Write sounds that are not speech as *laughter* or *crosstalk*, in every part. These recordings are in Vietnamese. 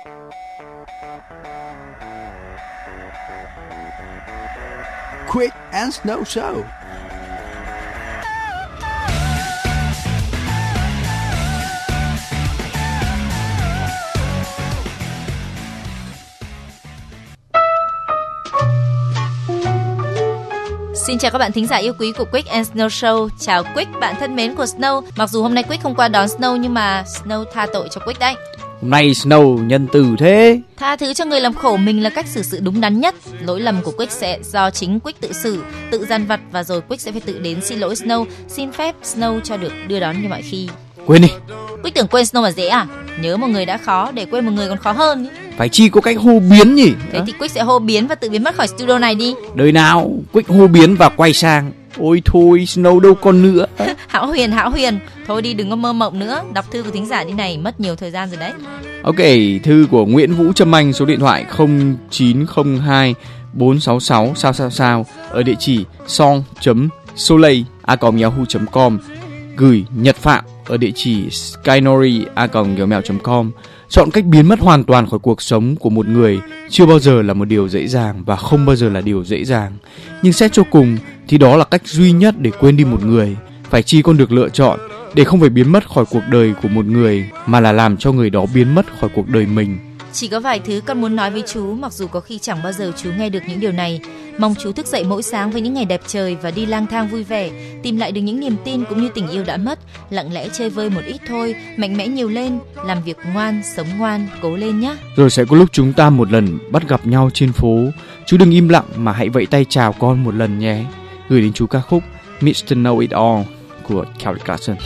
Quick and Snow Show. Xin chào các bạn thính giả yêu quý của Quick and Snow Show. Chào Quick, bạn thân mến của Snow. Mặc dù hôm nay Quick không qua đón Snow nhưng mà Snow tha tội cho Quick đấy. Hôm nay Snow nhân từ thế. Tha thứ cho người làm khổ mình là cách xử sự đúng đắn nhất. Lỗi lầm của Quick sẽ do chính Quick tự xử, tự gian vặt và rồi Quick sẽ phải tự đến xin lỗi Snow, xin phép Snow cho được đưa đón như mọi khi. Quên đi. Quick tưởng quên Snow là dễ à? Nhớ một người đã khó để quên một người còn khó hơn. Phải chi có cách hô biến nhỉ? Thế thì Quick sẽ hô biến và tự biến mất khỏi studio này đi. Đời nào Quick hô biến và quay sang. Ôi thôi, Snow đâu còn nữa. *laughs* hảo huyền, hảo huyền. Thôi đi đừng có mơ mộng nữa. Đọc thư của thính giả đi này mất nhiều thời gian rồi đấy. Ok, thư của Nguyễn Vũ Trâm Anh số điện thoại 0902 466 sao sao sao ở địa chỉ song.soleil a yahoo.com gửi Nhật Phạm ở địa chỉ skynori a gmail.com chọn cách biến mất hoàn toàn khỏi cuộc sống của một người chưa bao giờ là một điều dễ dàng và không bao giờ là điều dễ dàng. Nhưng xét cho cùng thì đó là cách duy nhất để quên đi một người, phải chi con được lựa chọn để không phải biến mất khỏi cuộc đời của một người mà là làm cho người đó biến mất khỏi cuộc đời mình. Chỉ có vài thứ con muốn nói với chú, mặc dù có khi chẳng bao giờ chú nghe được những điều này mong chú thức dậy mỗi sáng với những ngày đẹp trời và đi lang thang vui vẻ, tìm lại được những niềm tin cũng như tình yêu đã mất, lặng lẽ chơi vơi một ít thôi, mạnh mẽ nhiều lên, làm việc ngoan, sống ngoan, cố lên nhé rồi sẽ có lúc chúng ta một lần bắt gặp nhau trên phố. Chú đừng im lặng mà hãy vẫy tay chào con một lần nhé. Gửi đến chú ca khúc Mr. Know It All của Kelly Clarkson.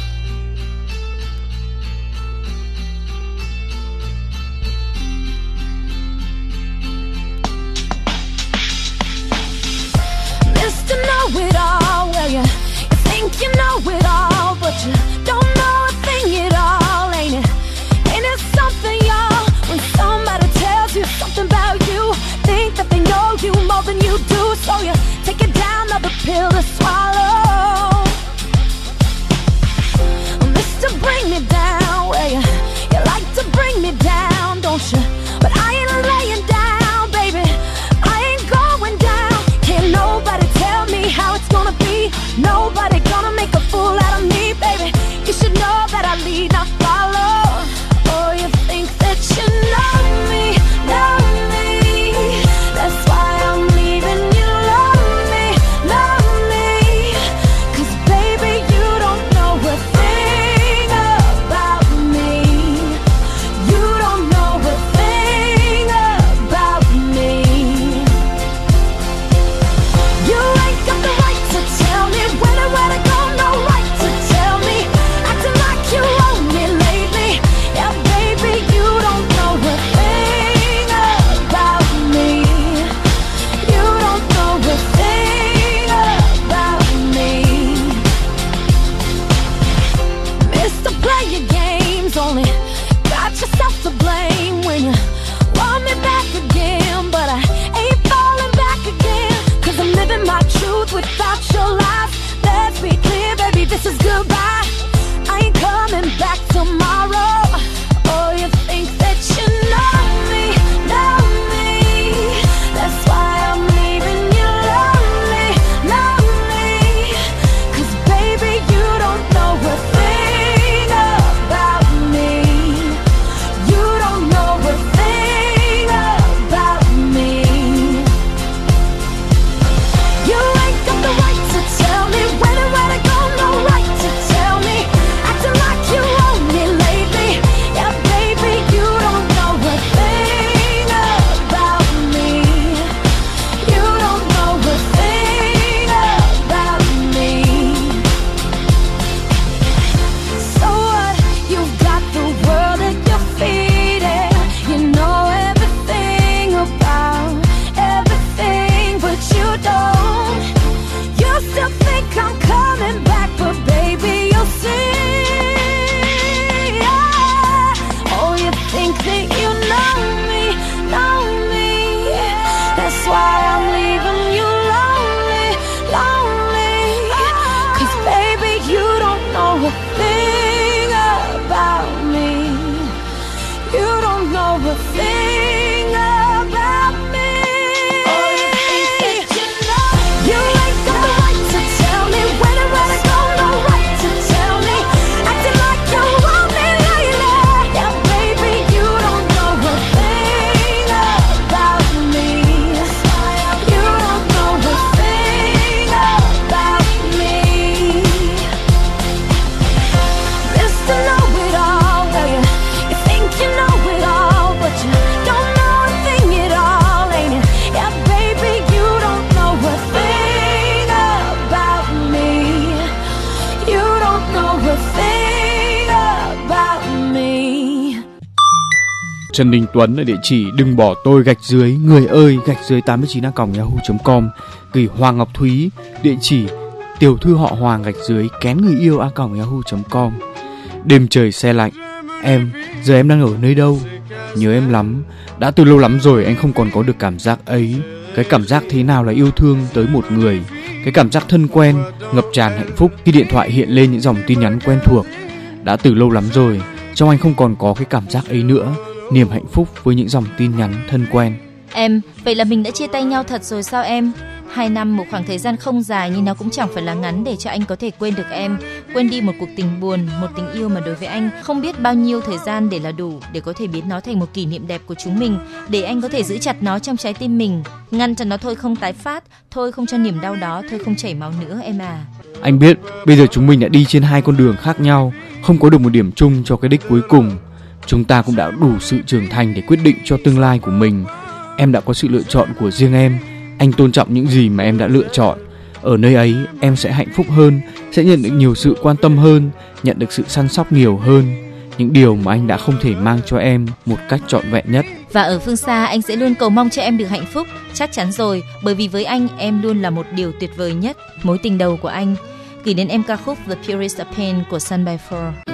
Trần Đình Tuấn ở địa chỉ đừng bỏ tôi gạch dưới, người ơi, gạch dưới 89 yahoo.com gửi Hoàng Ngọc Thúy, địa chỉ tiểu thư họ Hoàng gạch dưới, kén người yêu a yahoo.com đêm trời xe lạnh, em, giờ em đang ở nơi đâu? Nhớ em lắm, đã từ lâu lắm rồi anh không còn có được cảm giác ấy. Cái cảm giác thế nào là yêu thương tới một người? Cái cảm giác thân quen, ngập tràn hạnh phúc khi điện thoại hiện lên những dòng tin nhắn quen thuộc. Đã từ lâu lắm rồi, trong anh không còn có cái cảm giác ấy nữa niềm hạnh phúc với những dòng tin nhắn thân quen Em, vậy là mình đã chia tay nhau thật rồi sao em? Hai năm một khoảng thời gian không dài nhưng nó cũng chẳng phải là ngắn để cho anh có thể quên được em, quên đi một cuộc tình buồn, một tình yêu mà đối với anh không biết bao nhiêu thời gian để là đủ để có thể biến nó thành một kỷ niệm đẹp của chúng mình, để anh có thể giữ chặt nó trong trái tim mình, ngăn cho nó thôi không tái phát, thôi không cho niềm đau đó thôi không chảy máu nữa em à. anh biết bây giờ chúng mình đã đi trên hai con đường khác nhau không có được một điểm chung cho cái đích cuối cùng chúng ta cũng đã đủ sự trưởng thành để quyết định cho tương lai của mình. Em đã có sự lựa chọn của riêng em. Anh tôn trọng những gì mà em đã lựa chọn. Ở nơi ấy em sẽ hạnh phúc hơn sẽ nhận được nhiều sự quan tâm hơn nhận được sự săn sóc nhiều hơn. Những điều mà anh đã không thể mang cho em một cách trọn vẹn nhất. Và ở phương xa anh sẽ luôn cầu mong cho em được hạnh phúc, chắc chắn rồi, bởi vì với anh em luôn là một điều tuyệt vời nhất, mối tình đầu của anh. Gửi đến em ca khúc The Purest of Pain của Sun by Four.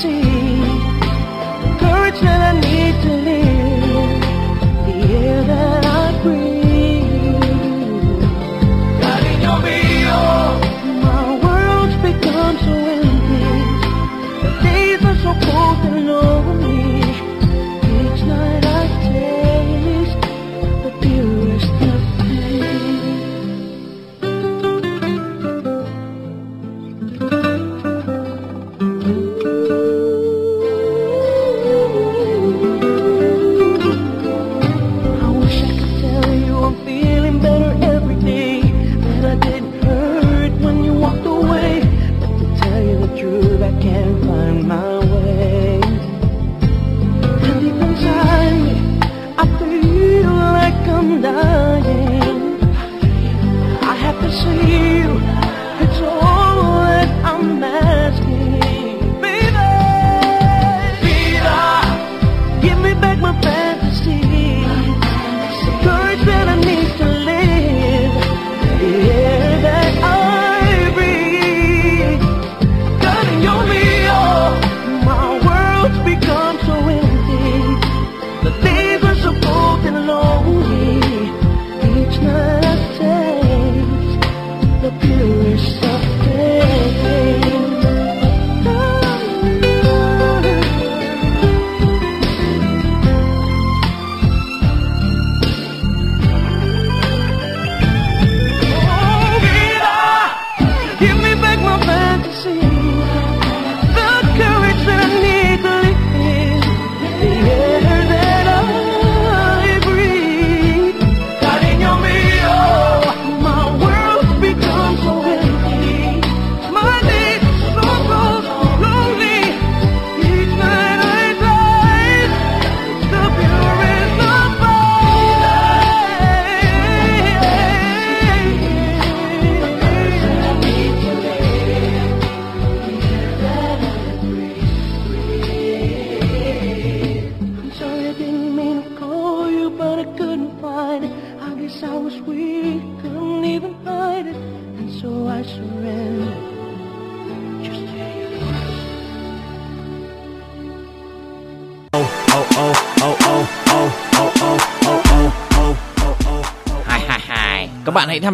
Fantasy. The courage that I need to live.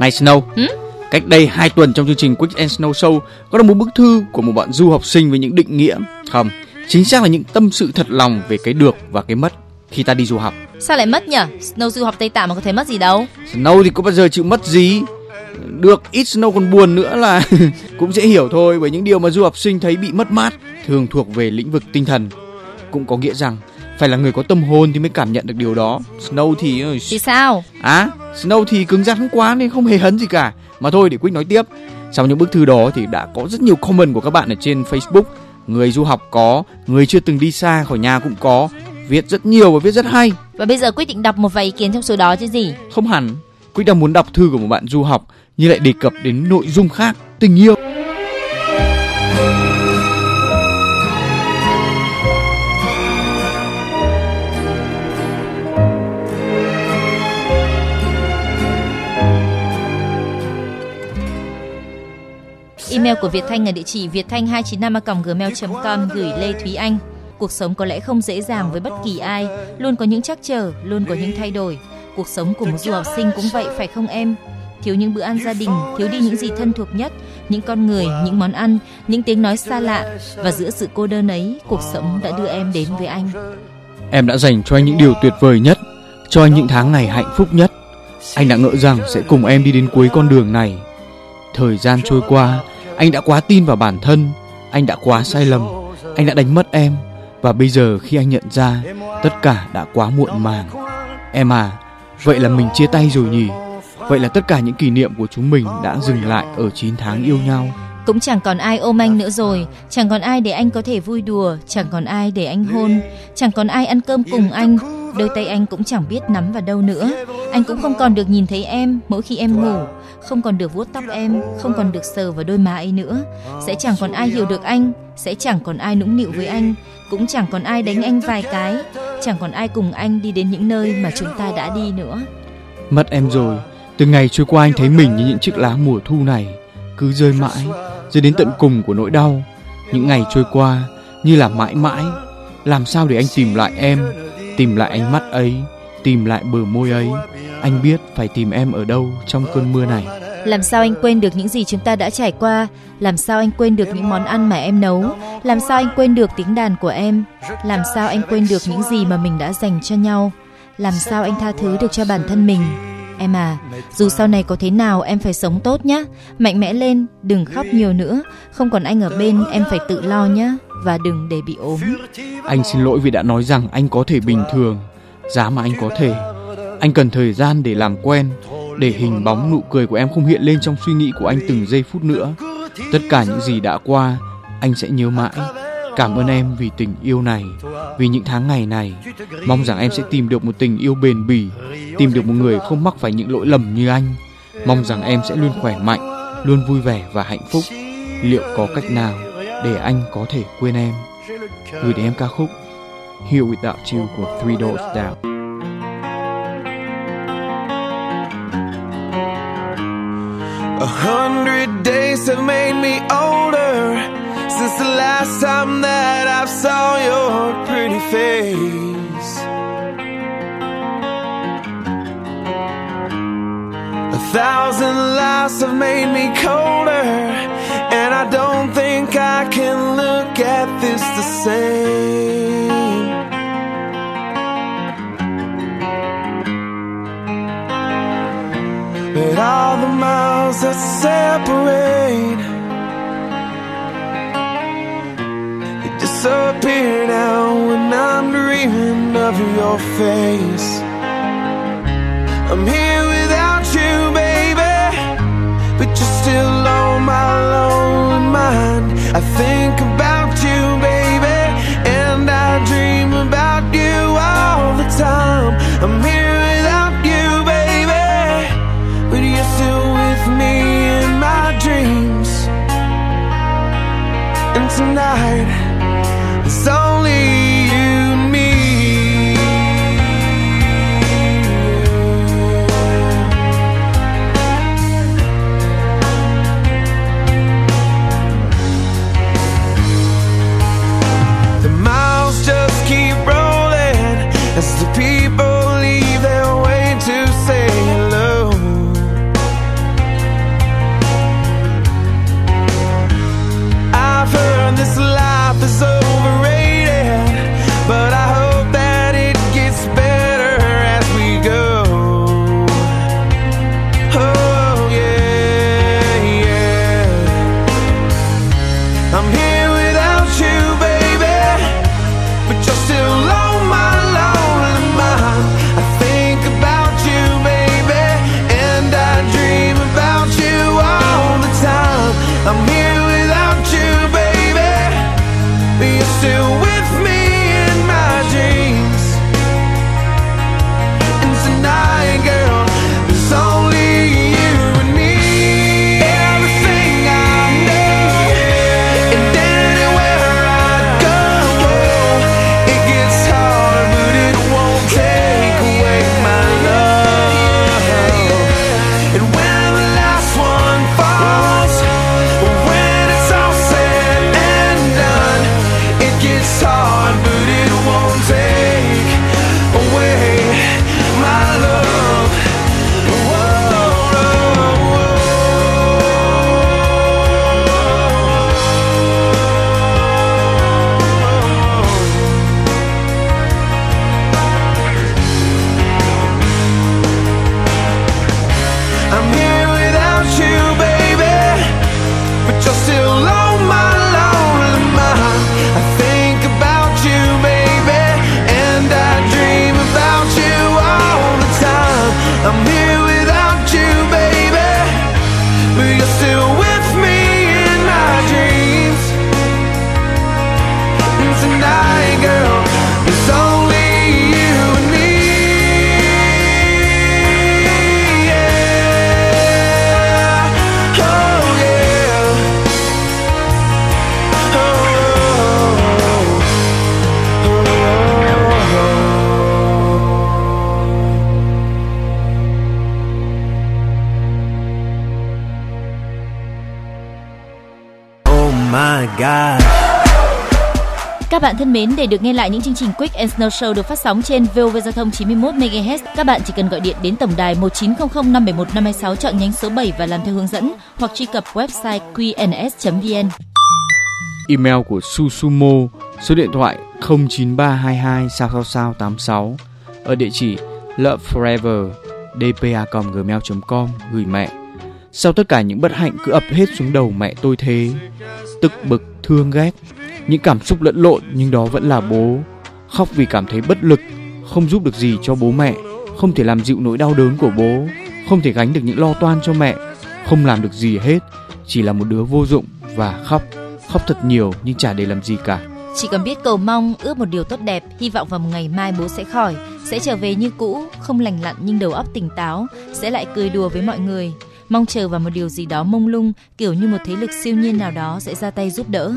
Này Snow, cách đây 2 tuần trong chương trình Quick and Snow Show có được một bức thư của một bạn du học sinh với những định nghĩa không, chính xác là những tâm sự thật lòng về cái được và cái mất khi ta đi du học. Sao lại mất nhỉ? Snow du học Tây Tạng mà có thấy mất gì đâu. Snow thì có bao giờ chịu mất gì? Được ít Snow còn buồn nữa là *laughs* cũng dễ hiểu thôi bởi những điều mà du học sinh thấy bị mất mát thường thuộc về lĩnh vực tinh thần. Cũng có nghĩa rằng phải là người có tâm hồn thì mới cảm nhận được điều đó. Snow thì Thì sao? À, Snow thì cứng rắn quá nên không hề hấn gì cả. Mà thôi để Quick nói tiếp. Sau những bức thư đó thì đã có rất nhiều comment của các bạn ở trên Facebook. Người du học có, người chưa từng đi xa khỏi nhà cũng có. Viết rất nhiều và viết rất hay. Và bây giờ quyết định đọc một vài ý kiến trong số đó chứ gì? Không hẳn, Quick đang muốn đọc thư của một bạn du học nhưng lại đề cập đến nội dung khác, tình yêu. Email của Việt Thanh ở địa chỉ vietthanh295gmail.com gửi Lê Thúy Anh. Cuộc sống có lẽ không dễ dàng với bất kỳ ai, luôn có những trắc trở, luôn có những thay đổi. Cuộc sống của một du học sinh cũng vậy phải không em? Thiếu những bữa ăn gia đình, thiếu đi những gì thân thuộc nhất, những con người, những món ăn, những tiếng nói xa lạ và giữa sự cô đơn ấy, cuộc sống đã đưa em đến với anh. Em đã dành cho anh những điều tuyệt vời nhất, cho anh những tháng ngày hạnh phúc nhất. Anh đã ngỡ rằng sẽ cùng em đi đến cuối con đường này. Thời gian trôi qua, anh đã quá tin vào bản thân, anh đã quá sai lầm, anh đã đánh mất em và bây giờ khi anh nhận ra tất cả đã quá muộn màng. Em à, vậy là mình chia tay rồi nhỉ? Vậy là tất cả những kỷ niệm của chúng mình đã dừng lại ở 9 tháng yêu nhau. Cũng chẳng còn ai ôm anh nữa rồi, chẳng còn ai để anh có thể vui đùa, chẳng còn ai để anh hôn, chẳng còn ai ăn cơm cùng anh. Đôi tay anh cũng chẳng biết nắm vào đâu nữa. Anh cũng không còn được nhìn thấy em mỗi khi em ngủ, không còn được vuốt tóc em, không còn được sờ vào đôi má ấy nữa. Sẽ chẳng còn ai hiểu được anh, sẽ chẳng còn ai nũng nịu với anh, cũng chẳng còn ai đánh anh vài cái, chẳng còn ai cùng anh đi đến những nơi mà chúng ta đã đi nữa. Mất em rồi, từng ngày trôi qua anh thấy mình như những chiếc lá mùa thu này cứ rơi mãi, rơi đến tận cùng của nỗi đau. Những ngày trôi qua như là mãi mãi. Làm sao để anh tìm lại em, tìm lại ánh mắt ấy, tìm lại bờ môi ấy? Anh biết phải tìm em ở đâu trong cơn mưa này. Làm sao anh quên được những gì chúng ta đã trải qua? Làm sao anh quên được những món ăn mà em nấu? Làm sao anh quên được tiếng đàn của em? Làm sao anh quên được những gì mà mình đã dành cho nhau? Làm sao anh tha thứ được cho bản thân mình? Em à, dù sau này có thế nào em phải sống tốt nhé. Mạnh mẽ lên, đừng khóc nhiều nữa. Không còn anh ở bên em phải tự lo nhé. Và đừng để bị ốm. Anh xin lỗi vì đã nói rằng anh có thể bình thường, giá mà anh có thể. Anh cần thời gian để làm quen, để hình bóng nụ cười của em không hiện lên trong suy nghĩ của anh từng giây phút nữa. Tất cả những gì đã qua, anh sẽ nhớ mãi. Cảm ơn em vì tình yêu này, vì những tháng ngày này. Mong rằng em sẽ tìm được một tình yêu bền bỉ, tìm được một người không mắc phải những lỗi lầm như anh. Mong rằng em sẽ luôn khỏe mạnh, luôn vui vẻ và hạnh phúc. Liệu có cách nào để anh có thể quên em? Gửi đến em ca khúc Here Without You của Three Doors Down. A hundred days have made me older since the last time that I saw your pretty face. A thousand lives have made me colder, and I don't think I can look at this the same. But all the miles that separate disappear now when I'm dreaming of your face. I'm here without you, baby, but you're still on my lonely mind. I think about. As the people. Thân mến, để được nghe lại những chương trình Quick and Snow Show được phát sóng trên VOV Giao thông 91 MHz, các bạn chỉ cần gọi điện đến tổng đài 1900 571 526 chọn nhánh số 7 và làm theo hướng dẫn hoặc truy cập website qns.vn. Email của Susumo, số điện thoại 09322 sao sao sao 86 ở địa chỉ loveforever.dpa@gmail.com gửi mẹ. Sau tất cả những bất hạnh cứ ập hết xuống đầu mẹ tôi thế, tức bực, thương ghét, những cảm xúc lẫn lộn nhưng đó vẫn là bố. Khóc vì cảm thấy bất lực, không giúp được gì cho bố mẹ, không thể làm dịu nỗi đau đớn của bố, không thể gánh được những lo toan cho mẹ, không làm được gì hết, chỉ là một đứa vô dụng và khóc, khóc thật nhiều nhưng chả để làm gì cả. Chỉ cần biết cầu mong, ước một điều tốt đẹp, hy vọng vào một ngày mai bố sẽ khỏi, sẽ trở về như cũ, không lành lặn nhưng đầu óc tỉnh táo, sẽ lại cười đùa với mọi người. Mong chờ vào một điều gì đó mông lung, kiểu như một thế lực siêu nhiên nào đó sẽ ra tay giúp đỡ.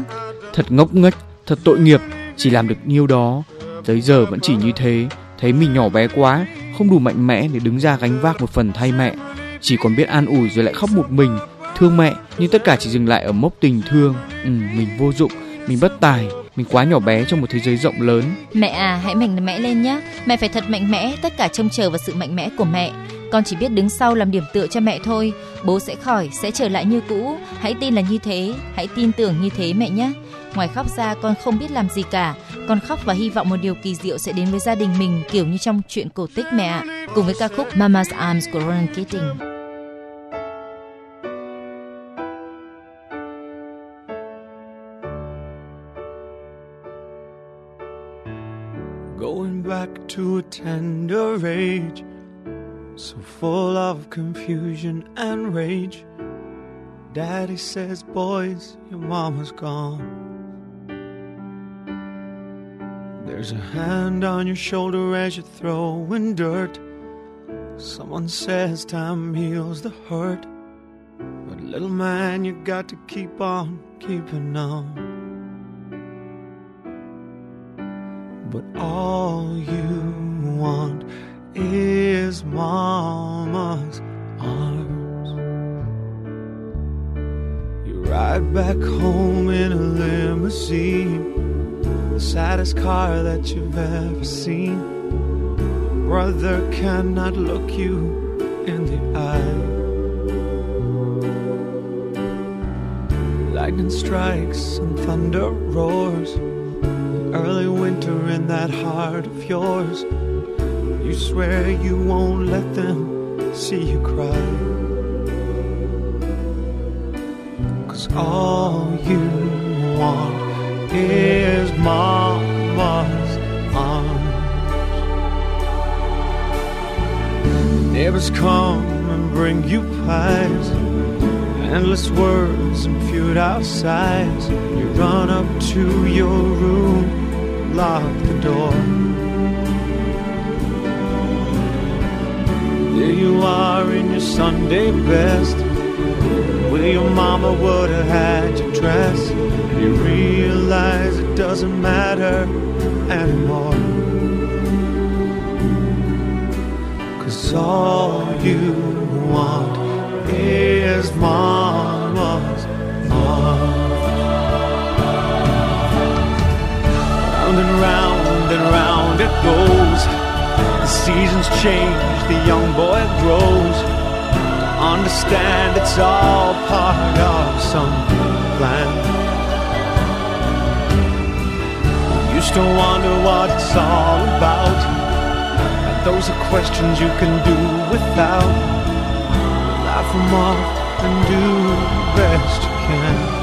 Thật ngốc nghếch, thật tội nghiệp, chỉ làm được nhiêu đó. Tới giờ vẫn chỉ như thế, thấy mình nhỏ bé quá, không đủ mạnh mẽ để đứng ra gánh vác một phần thay mẹ. Chỉ còn biết an ủi rồi lại khóc một mình, thương mẹ, nhưng tất cả chỉ dừng lại ở mốc tình thương. Ừ, mình vô dụng, mình bất tài, mình quá nhỏ bé trong một thế giới rộng lớn. Mẹ à, hãy mạnh mẽ lên nhé. Mẹ phải thật mạnh mẽ, tất cả trông chờ vào sự mạnh mẽ của mẹ. Con chỉ biết đứng sau làm điểm tựa cho mẹ thôi. Bố sẽ khỏi, sẽ trở lại như cũ. Hãy tin là như thế, hãy tin tưởng như thế mẹ nhé. Ngoài khóc ra con không biết làm gì cả. Con khóc và hy vọng một điều kỳ diệu sẽ đến với gia đình mình kiểu như trong chuyện cổ tích mẹ ạ. Cùng với ca khúc Mama's Arms của Ronan Keating. Going back to a tender age, so full of confusion and rage. Daddy says, Boys, your mama's gone. There's a hand on your shoulder as you're throwing dirt. Someone says time heals the hurt. But little man, you got to keep on keeping on. But all you want is mama's arms. You ride back home in a limousine, the saddest car that you've ever seen. Brother cannot look you in the eye. Lightning strikes and thunder roars. Early winter in that heart of yours. You swear you won't let them see you cry. Cause all you want is mama's arms. Neighbors come and bring you pies. Endless words and feud outsides. You run up to your room, lock the door. Are in your Sunday best. Where your mama would have had you dress. You realize it doesn't matter anymore. Cause all you want is mama's arms. Round and round and round it goes. The seasons change, the young boy grows. Understand it's all part of some plan. Used to wonder what it's all about. And those are questions you can do without laugh them off and do the best you can.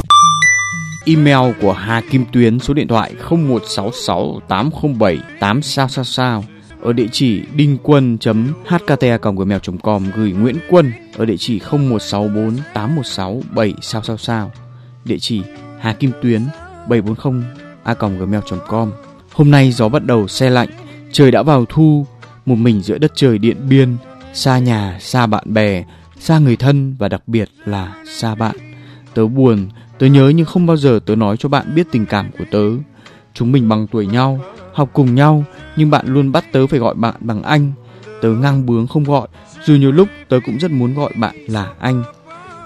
Email của Hà Kim Tuyến số điện thoại 0166 807 8 sao sao sao. Ở địa chỉ đinh quân hkta com gửi Nguyễn Quân. Ở địa chỉ 0164 816 7 sao sao sao. Địa chỉ Hà Kim Tuyến 740 a com. Hôm nay gió bắt đầu xe lạnh, trời đã vào thu. Một mình giữa đất trời điện biên, xa nhà, xa bạn bè, xa người thân và đặc biệt là xa bạn. Tớ buồn tớ nhớ nhưng không bao giờ tớ nói cho bạn biết tình cảm của tớ chúng mình bằng tuổi nhau học cùng nhau nhưng bạn luôn bắt tớ phải gọi bạn bằng anh tớ ngang bướng không gọi dù nhiều lúc tớ cũng rất muốn gọi bạn là anh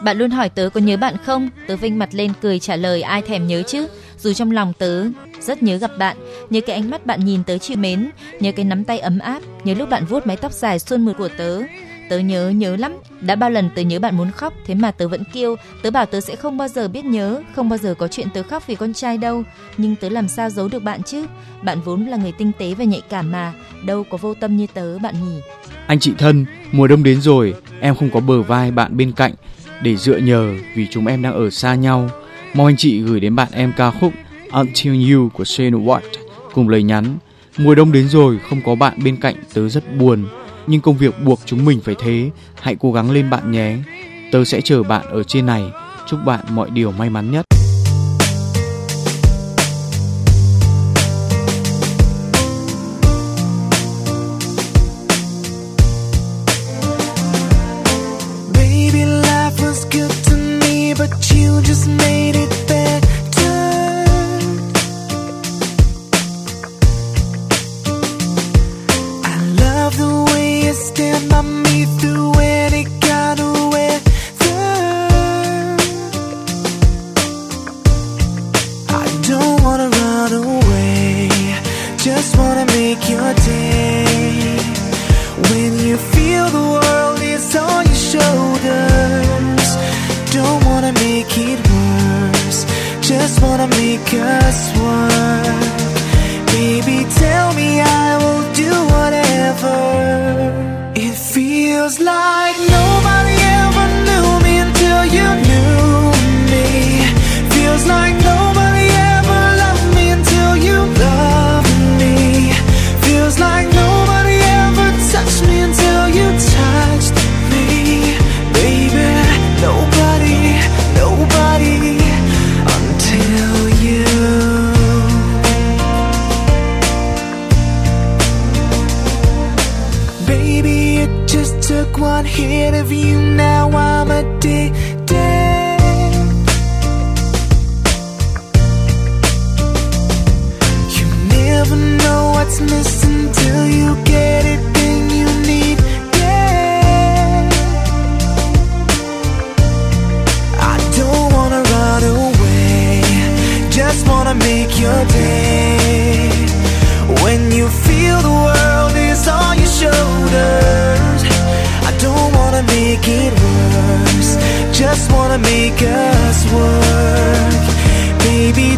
Bạn luôn hỏi tớ có nhớ bạn không? Tớ vinh mặt lên cười trả lời ai thèm nhớ chứ. Dù trong lòng tớ rất nhớ gặp bạn, nhớ cái ánh mắt bạn nhìn tớ chịu mến, nhớ cái nắm tay ấm áp, nhớ lúc bạn vuốt mái tóc dài xuân mượt của tớ. Tớ nhớ nhớ lắm, đã bao lần tớ nhớ bạn muốn khóc, thế mà tớ vẫn kêu, tớ bảo tớ sẽ không bao giờ biết nhớ, không bao giờ có chuyện tớ khóc vì con trai đâu, nhưng tớ làm sao giấu được bạn chứ? Bạn vốn là người tinh tế và nhạy cảm mà, đâu có vô tâm như tớ bạn nhỉ? Anh chị thân, mùa đông đến rồi, em không có bờ vai bạn bên cạnh để dựa nhờ vì chúng em đang ở xa nhau. Mong anh chị gửi đến bạn em ca khúc Until You của Shane Watt cùng lời nhắn Mùa đông đến rồi, không có bạn bên cạnh tớ rất buồn. Nhưng công việc buộc chúng mình phải thế, hãy cố gắng lên bạn nhé. Tớ sẽ chờ bạn ở trên này. Chúc bạn mọi điều may mắn nhất. Wanna make your day. When you feel the world is on your shoulders, I don't wanna make it worse, just wanna make us work. Baby,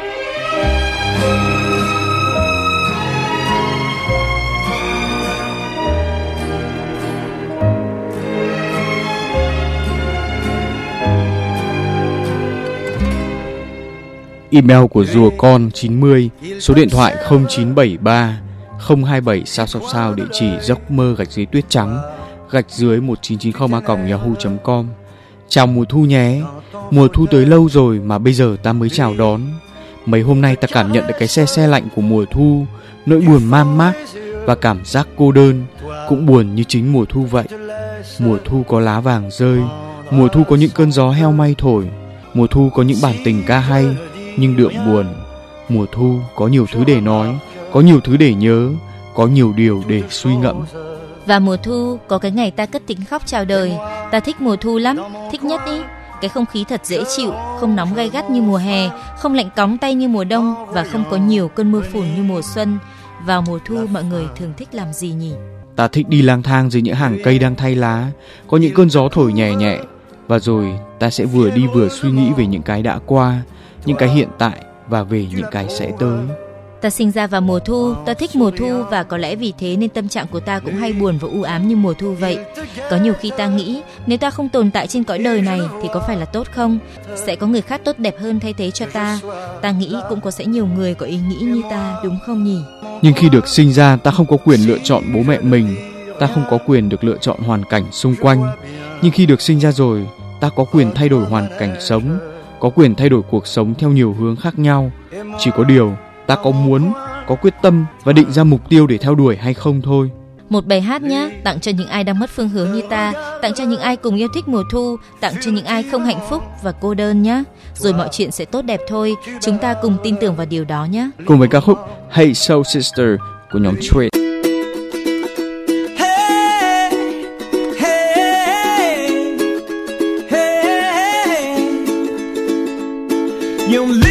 Email của rùa con 90, số điện thoại 0973 027 sao sao sao địa chỉ giấc mơ gạch dưới tuyết trắng gạch dưới 1990 a còng yahoo.com. Chào mùa thu nhé, mùa thu tới lâu rồi mà bây giờ ta mới chào đón. Mấy hôm nay ta cảm nhận được cái xe xe lạnh của mùa thu, nỗi buồn man mác và cảm giác cô đơn, cũng buồn như chính mùa thu vậy. Mùa thu có lá vàng rơi, mùa thu có những cơn gió heo may thổi, mùa thu có những bản tình ca hay nhưng đượm buồn. Mùa thu có nhiều thứ để nói, có nhiều thứ để nhớ, có nhiều điều để suy ngẫm. Và mùa thu có cái ngày ta cất tiếng khóc chào đời. Ta thích mùa thu lắm, thích nhất ý. Cái không khí thật dễ chịu, không nóng gay gắt như mùa hè, không lạnh cóng tay như mùa đông và không có nhiều cơn mưa phùn như mùa xuân. Vào mùa thu mọi người thường thích làm gì nhỉ? Ta thích đi lang thang dưới những hàng cây đang thay lá, có những cơn gió thổi nhẹ nhẹ và rồi ta sẽ vừa đi vừa suy nghĩ về những cái đã qua, những cái hiện tại và về những cái sẽ tới. Ta sinh ra vào mùa thu, ta thích mùa thu và có lẽ vì thế nên tâm trạng của ta cũng hay buồn và u ám như mùa thu vậy. Có nhiều khi ta nghĩ nếu ta không tồn tại trên cõi đời này thì có phải là tốt không? Sẽ có người khác tốt đẹp hơn thay thế cho ta. Ta nghĩ cũng có sẽ nhiều người có ý nghĩ như ta đúng không nhỉ? Nhưng khi được sinh ra ta không có quyền lựa chọn bố mẹ mình, ta không có quyền được lựa chọn hoàn cảnh xung quanh. Nhưng khi được sinh ra rồi, ta có quyền thay đổi hoàn cảnh sống, có quyền thay đổi cuộc sống theo nhiều hướng khác nhau. Chỉ có điều ta có muốn, có quyết tâm và định ra mục tiêu để theo đuổi hay không thôi. Một bài hát nhé, tặng cho những ai đang mất phương hướng như ta, tặng cho những ai cùng yêu thích mùa thu, tặng cho những ai không hạnh phúc và cô đơn nhé. Rồi mọi chuyện sẽ tốt đẹp thôi, chúng ta cùng tin tưởng vào điều đó nhé. Cùng với ca khúc Hey Soul Sister của nhóm Trade. You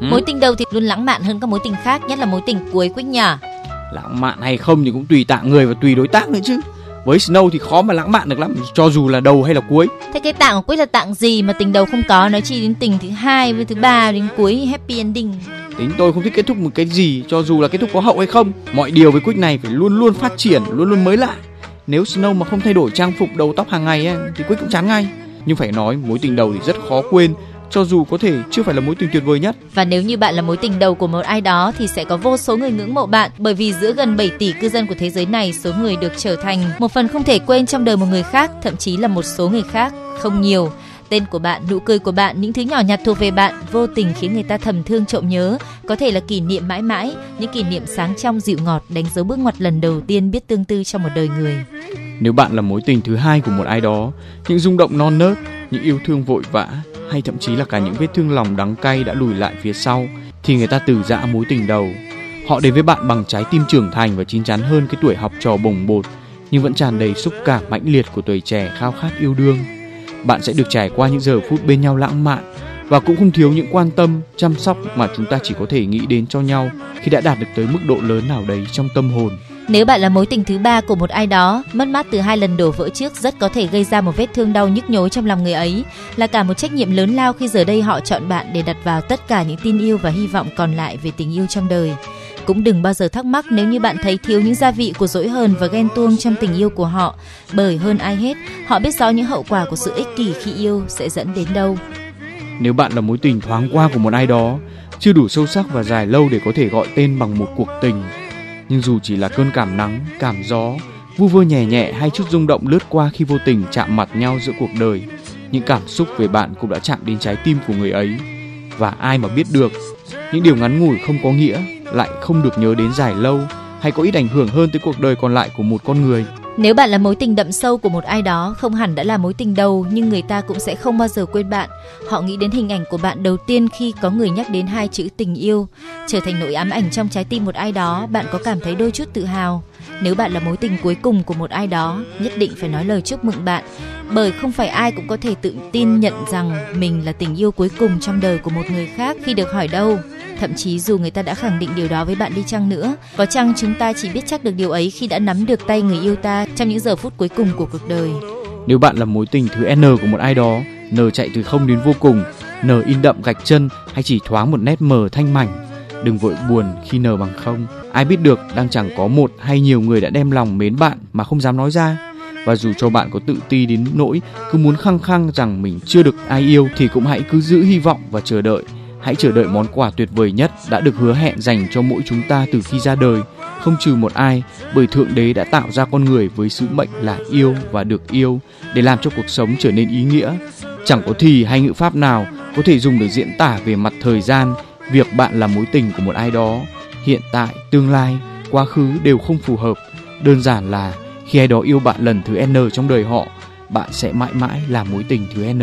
Này, mối tình đầu thì luôn lãng mạn hơn các mối tình khác, nhất là mối tình cuối Quick nhỉ. lãng mạn hay không thì cũng tùy tạng người và tùy đối tác nữa chứ. Với Snow thì khó mà lãng mạn được lắm cho dù là đầu hay là cuối. Thế cái tạng của Quick là tạng gì mà tình đầu không có, nói chi đến tình thứ hai với thứ ba đến cuối happy ending. tính tôi không thích kết thúc một cái gì cho dù là kết thúc có hậu hay không mọi điều với Quick này phải luôn luôn phát triển luôn luôn mới lạ. Nếu Snow mà không thay đổi trang phục đầu tóc hàng ngày ấy, thì Quick cũng chán ngay. Nhưng phải nói mối tình đầu thì rất khó quên cho dù có thể chưa phải là mối tình tuyệt vời nhất Và nếu như bạn là mối tình đầu của một ai đó thì sẽ có vô số người ngưỡng mộ bạn bởi vì giữa gần 7 tỷ cư dân của thế giới này, số người được trở thành một phần không thể quên trong đời một người khác, thậm chí là một số người khác, không nhiều. Tên của bạn, nụ cười của bạn, những thứ nhỏ nhặt thuộc về bạn vô tình khiến người ta thầm thương trộm nhớ, có thể là kỷ niệm mãi mãi, những kỷ niệm sáng trong dịu ngọt đánh dấu bước ngoặt lần đầu tiên biết tương tư trong một đời người. Nếu bạn là mối tình thứ hai của một ai đó, những rung động non nớt, những yêu thương vội vã hay thậm chí là cả những vết thương lòng đắng cay đã lùi lại phía sau thì người ta từ giã mối tình đầu. Họ đến với bạn bằng trái tim trưởng thành và chín chắn hơn cái tuổi học trò bồng bột nhưng vẫn tràn đầy xúc cảm mãnh liệt của tuổi trẻ khao khát yêu đương. Bạn sẽ được trải qua những giờ phút bên nhau lãng mạn và cũng không thiếu những quan tâm, chăm sóc mà chúng ta chỉ có thể nghĩ đến cho nhau khi đã đạt được tới mức độ lớn nào đấy trong tâm hồn. Nếu bạn là mối tình thứ ba của một ai đó, mất mát từ hai lần đổ vỡ trước rất có thể gây ra một vết thương đau nhức nhối trong lòng người ấy, là cả một trách nhiệm lớn lao khi giờ đây họ chọn bạn để đặt vào tất cả những tin yêu và hy vọng còn lại về tình yêu trong đời. Cũng đừng bao giờ thắc mắc nếu như bạn thấy thiếu những gia vị của dỗi hờn và ghen tuông trong tình yêu của họ, bởi hơn ai hết, họ biết rõ những hậu quả của sự ích kỷ khi yêu sẽ dẫn đến đâu. Nếu bạn là mối tình thoáng qua của một ai đó, chưa đủ sâu sắc và dài lâu để có thể gọi tên bằng một cuộc tình, nhưng dù chỉ là cơn cảm nắng, cảm gió, vu vơ nhẹ nhẹ hay chút rung động lướt qua khi vô tình chạm mặt nhau giữa cuộc đời, những cảm xúc về bạn cũng đã chạm đến trái tim của người ấy. Và ai mà biết được, những điều ngắn ngủi không có nghĩa lại không được nhớ đến dài lâu hay có ít ảnh hưởng hơn tới cuộc đời còn lại của một con người. Nếu bạn là mối tình đậm sâu của một ai đó, không hẳn đã là mối tình đầu nhưng người ta cũng sẽ không bao giờ quên bạn. Họ nghĩ đến hình ảnh của bạn đầu tiên khi có người nhắc đến hai chữ tình yêu, trở thành nỗi ám ảnh trong trái tim một ai đó, bạn có cảm thấy đôi chút tự hào. Nếu bạn là mối tình cuối cùng của một ai đó, nhất định phải nói lời chúc mừng bạn, bởi không phải ai cũng có thể tự tin nhận rằng mình là tình yêu cuối cùng trong đời của một người khác khi được hỏi đâu. Thậm chí dù người ta đã khẳng định điều đó với bạn đi chăng nữa, có chăng chúng ta chỉ biết chắc được điều ấy khi đã nắm được tay người yêu ta trong những giờ phút cuối cùng của cuộc đời. Nếu bạn là mối tình thứ N của một ai đó, N chạy từ không đến vô cùng, N in đậm gạch chân hay chỉ thoáng một nét mờ thanh mảnh, đừng vội buồn khi N bằng không. Ai biết được đang chẳng có một hay nhiều người đã đem lòng mến bạn mà không dám nói ra. Và dù cho bạn có tự ti đến nỗi cứ muốn khăng khăng rằng mình chưa được ai yêu thì cũng hãy cứ giữ hy vọng và chờ đợi. Hãy chờ đợi món quà tuyệt vời nhất đã được hứa hẹn dành cho mỗi chúng ta từ khi ra đời, không trừ một ai, bởi Thượng Đế đã tạo ra con người với sứ mệnh là yêu và được yêu để làm cho cuộc sống trở nên ý nghĩa. Chẳng có thì hay ngữ pháp nào có thể dùng để diễn tả về mặt thời gian việc bạn là mối tình của một ai đó, hiện tại, tương lai, quá khứ đều không phù hợp. Đơn giản là khi ai đó yêu bạn lần thứ N trong đời họ, bạn sẽ mãi mãi là mối tình thứ N.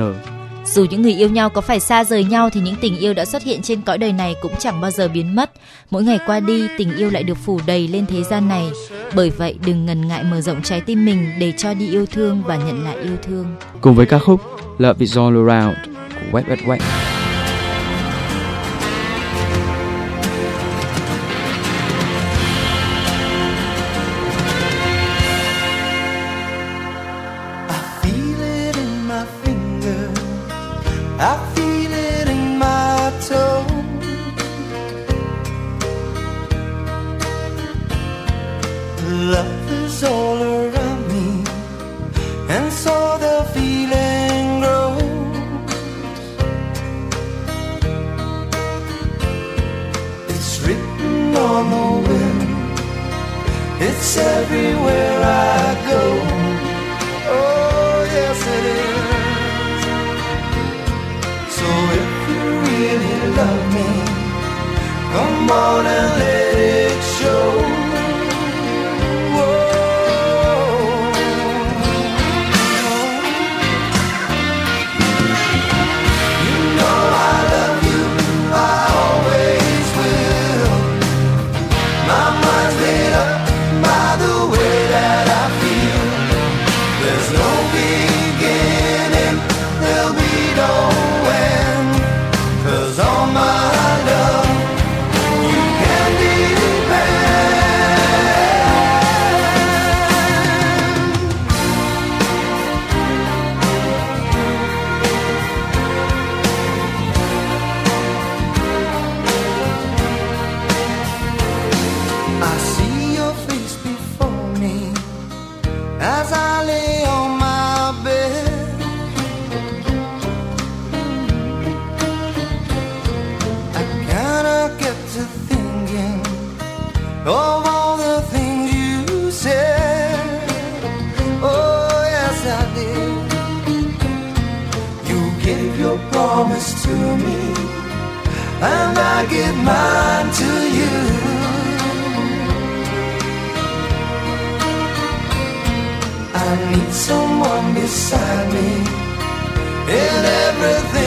Dù những người yêu nhau có phải xa rời nhau thì những tình yêu đã xuất hiện trên cõi đời này cũng chẳng bao giờ biến mất. Mỗi ngày qua đi, tình yêu lại được phủ đầy lên thế gian này. Bởi vậy, đừng ngần ngại mở rộng trái tim mình để cho đi yêu thương và nhận lại yêu thương. Cùng với ca khúc Love is all around của Wet Wet Wet. Come on and gave your promise to me, and I give mine to you. I need someone beside me in everything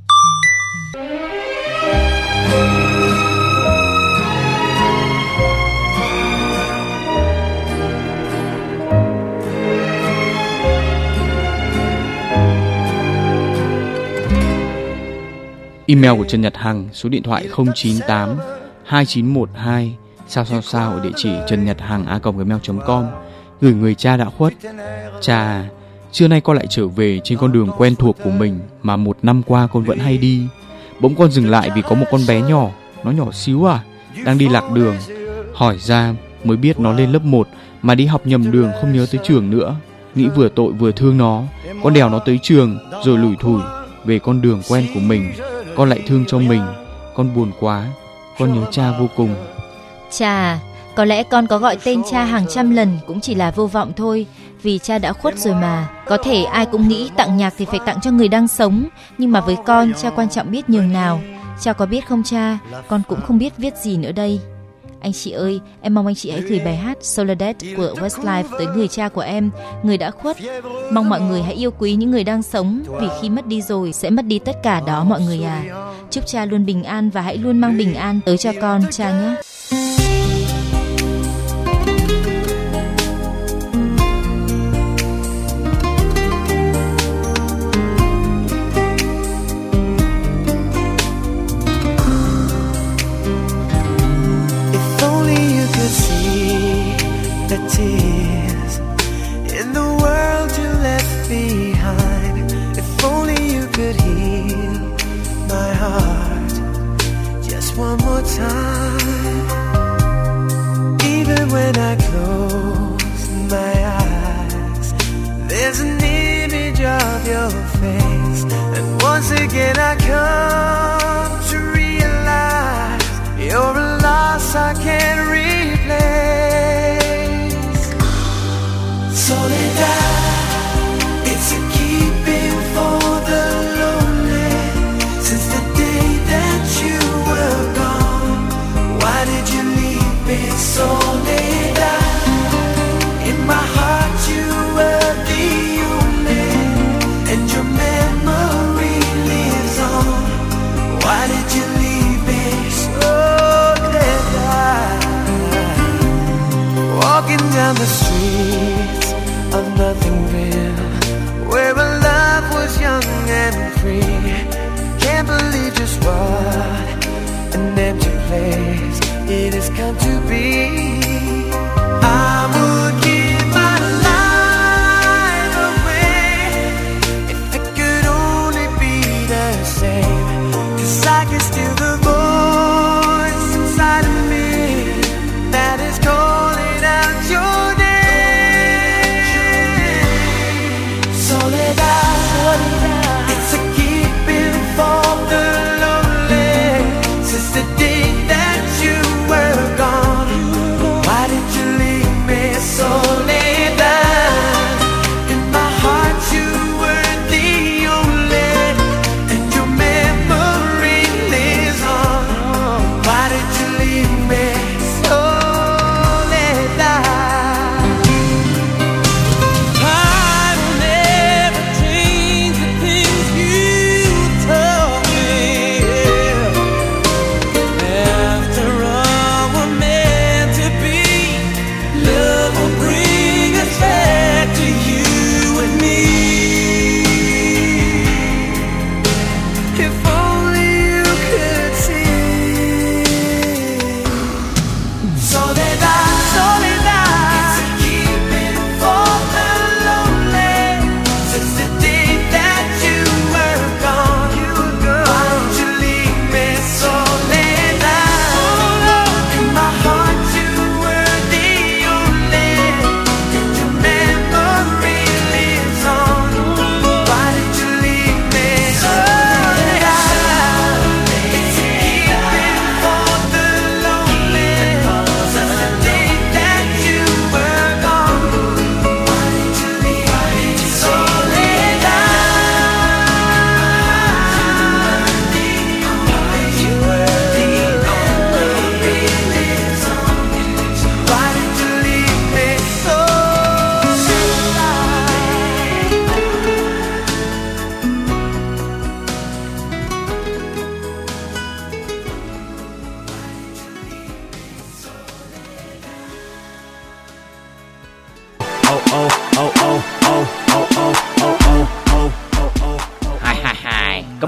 Email của Trần Nhật Hằng số điện thoại 098 2912 sao sao sao ở địa chỉ trần nhật hằng a gmail.com gửi người cha đã khuất. Cha, trưa nay con lại trở về trên con đường quen thuộc của mình mà một năm qua con vẫn hay đi. Bỗng con dừng lại vì có một con bé nhỏ, nó nhỏ xíu à, đang đi lạc đường. Hỏi ra mới biết nó lên lớp 1 mà đi học nhầm đường không nhớ tới trường nữa. Nghĩ vừa tội vừa thương nó, con đèo nó tới trường rồi lủi thủi về con đường quen của mình. Con lại thương cho mình, con buồn quá, con nhớ cha vô cùng. Cha, à, có lẽ con có gọi tên cha hàng trăm lần cũng chỉ là vô vọng thôi, vì cha đã khuất rồi mà. Có thể ai cũng nghĩ tặng nhạc thì phải tặng cho người đang sống, nhưng mà với con cha quan trọng biết nhường nào. Cha có biết không cha, con cũng không biết viết gì nữa đây. Anh chị ơi, em mong anh chị hãy gửi bài hát Soledad của Westlife tới người cha của em, người đã khuất. Mong mọi người hãy yêu quý những người đang sống, vì khi mất đi rồi sẽ mất đi tất cả đó mọi người à. Chúc cha luôn bình an và hãy luôn mang bình an tới cho con cha nhé.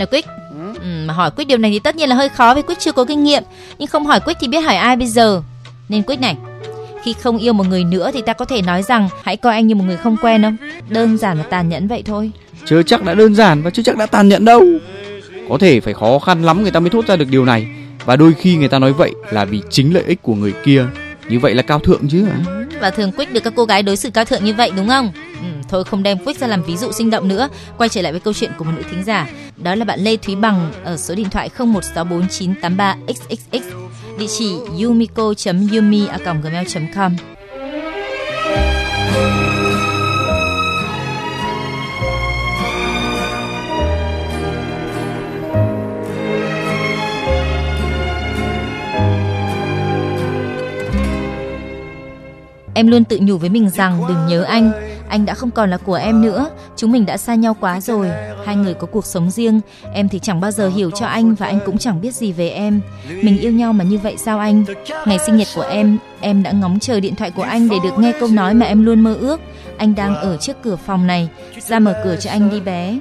Wonderful. Nào Quick, ừ, mà hỏi Quick điều này thì tất nhiên là hơi khó vì Quick chưa có kinh nghiệm, nhưng không hỏi Quick thì biết hỏi ai bây giờ. Nên Quick này, khi không yêu một người nữa thì ta có thể nói rằng hãy coi anh như một người không quen không? Đơn giản và tàn nhẫn vậy thôi. Chưa chắc đã đơn giản và chưa chắc đã tàn nhẫn đâu. Có thể phải khó khăn lắm người ta mới thốt ra được điều này. Và đôi khi người ta nói vậy là vì chính lợi ích của người kia. Như vậy là cao thượng chứ? Và thường Quick được các cô gái đối xử cao thượng như vậy đúng không? Ừ, thôi không đem Quick ra làm ví dụ sinh động nữa. Quay trở lại với câu chuyện của một nữ thính giả. Đó là bạn Lê Thúy Bằng ở số điện thoại 016493xxx địa chỉ yumiko.yumi@gmail.com. Em luôn tự nhủ với mình rằng đừng nhớ anh, anh đã không còn là của em nữa, chúng mình đã xa nhau quá rồi, hai người có cuộc sống riêng, em thì chẳng bao giờ hiểu cho anh và anh cũng chẳng biết gì về em. Mình yêu nhau mà như vậy sao anh? Ngày sinh nhật của em, em đã ngóng chờ điện thoại của anh để được nghe câu nói mà em luôn mơ ước. Anh đang ở trước cửa phòng này, ra mở cửa cho anh đi bé.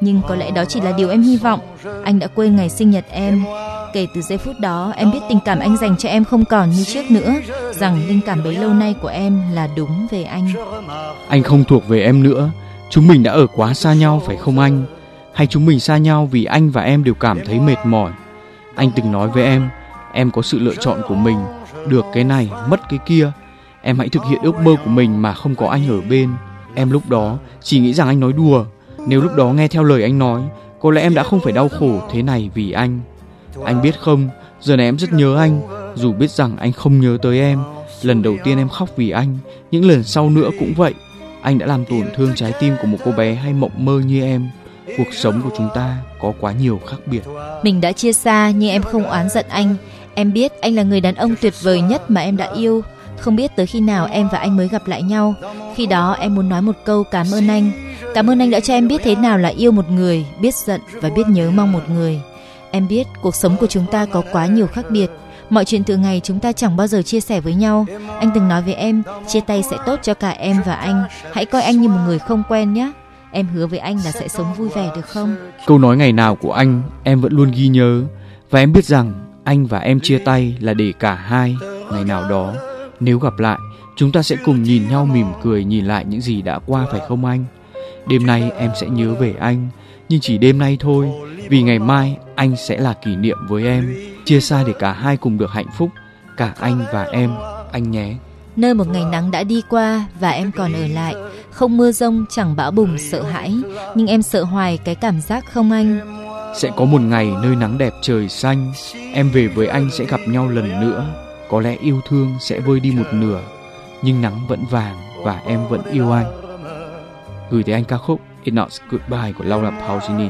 Nhưng có lẽ đó chỉ là điều em hy vọng. Anh đã quên ngày sinh nhật em. Kể từ giây phút đó, em biết tình cảm anh dành cho em không còn như trước nữa. Rằng linh cảm bấy lâu nay của em là đúng về anh. Anh không thuộc về em nữa. Chúng mình đã ở quá xa nhau phải không anh? Hay chúng mình xa nhau vì anh và em đều cảm thấy mệt mỏi? Anh từng nói với em, em có sự lựa chọn của mình, được cái này, mất cái kia. Em hãy thực hiện ước mơ của mình mà không có anh ở bên. Em lúc đó chỉ nghĩ rằng anh nói đùa. Nếu lúc đó nghe theo lời anh nói, có lẽ em đã không phải đau khổ thế này vì anh. Anh biết không, giờ này em rất nhớ anh, dù biết rằng anh không nhớ tới em. Lần đầu tiên em khóc vì anh, những lần sau nữa cũng vậy. Anh đã làm tổn thương trái tim của một cô bé hay mộng mơ như em. Cuộc sống của chúng ta có quá nhiều khác biệt. Mình đã chia xa nhưng em không oán giận anh. Em biết anh là người đàn ông tuyệt vời nhất mà em đã yêu. Không biết tới khi nào em và anh mới gặp lại nhau. Khi đó em muốn nói một câu cảm ơn anh. Cảm ơn anh đã cho em biết thế nào là yêu một người, biết giận và biết nhớ mong một người. Em biết cuộc sống của chúng ta có quá nhiều khác biệt. Mọi chuyện thường ngày chúng ta chẳng bao giờ chia sẻ với nhau. Anh từng nói với em, chia tay sẽ tốt cho cả em và anh. Hãy coi anh như một người không quen nhé. Em hứa với anh là sẽ sống vui vẻ được không? Câu nói ngày nào của anh em vẫn luôn ghi nhớ và em biết rằng anh và em chia tay là để cả hai ngày nào đó nếu gặp lại chúng ta sẽ cùng nhìn nhau mỉm cười nhìn lại những gì đã qua phải không anh? Đêm nay em sẽ nhớ về anh nhưng chỉ đêm nay thôi vì ngày mai anh sẽ là kỷ niệm với em. Chia xa để cả hai cùng được hạnh phúc cả anh và em. Anh nhé. Nơi một ngày nắng đã đi qua và em còn ở lại không mưa rông chẳng bão bùng sợ hãi. Nhưng em sợ hoài cái cảm giác không anh? Sẽ có một ngày nơi nắng đẹp trời xanh em về với anh sẽ gặp nhau lần nữa có lẽ yêu thương sẽ vơi đi một nửa, nhưng nắng vẫn vàng và em vẫn yêu anh. Gửi tới anh ca khúc It's Not Goodbye của Laura Pausini.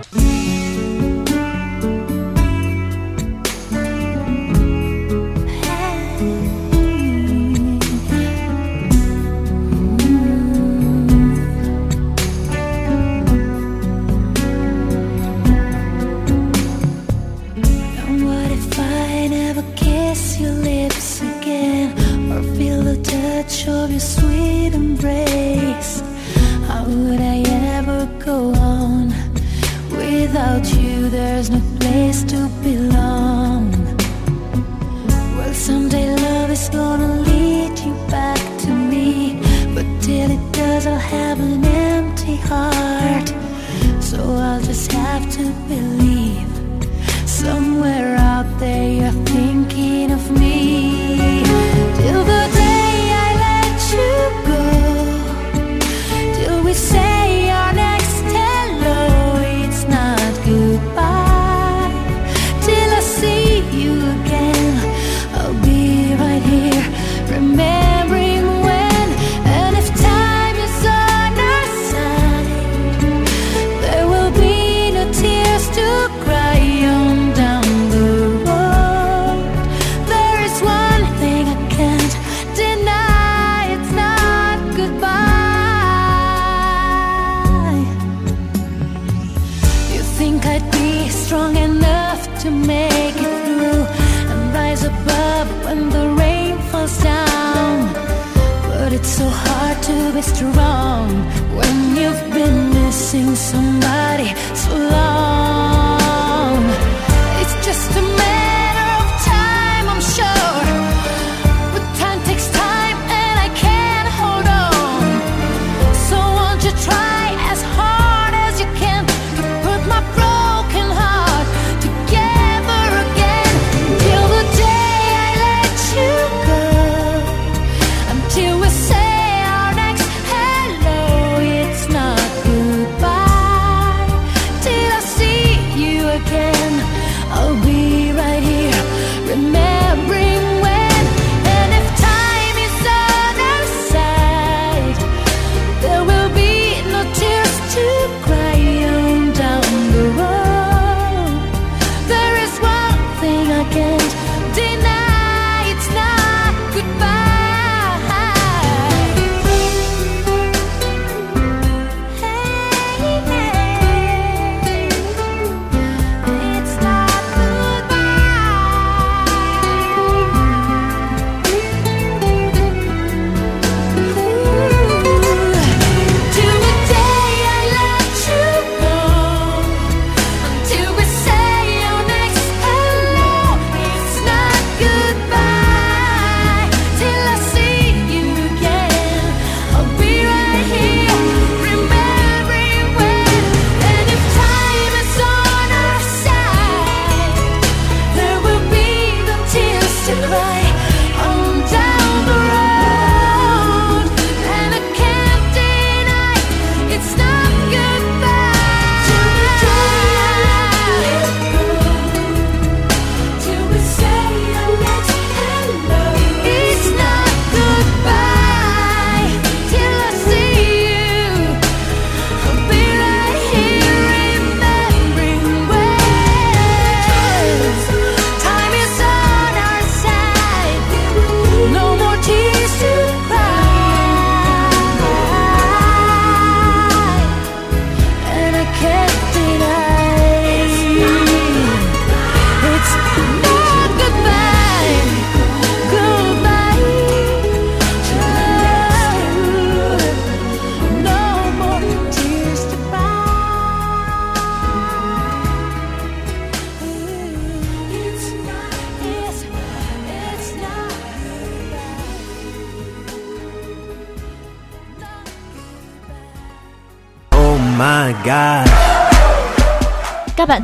To make it through and rise above when the rain falls down? But it's so hard to be strong when you've been missing somebody so long. It's just a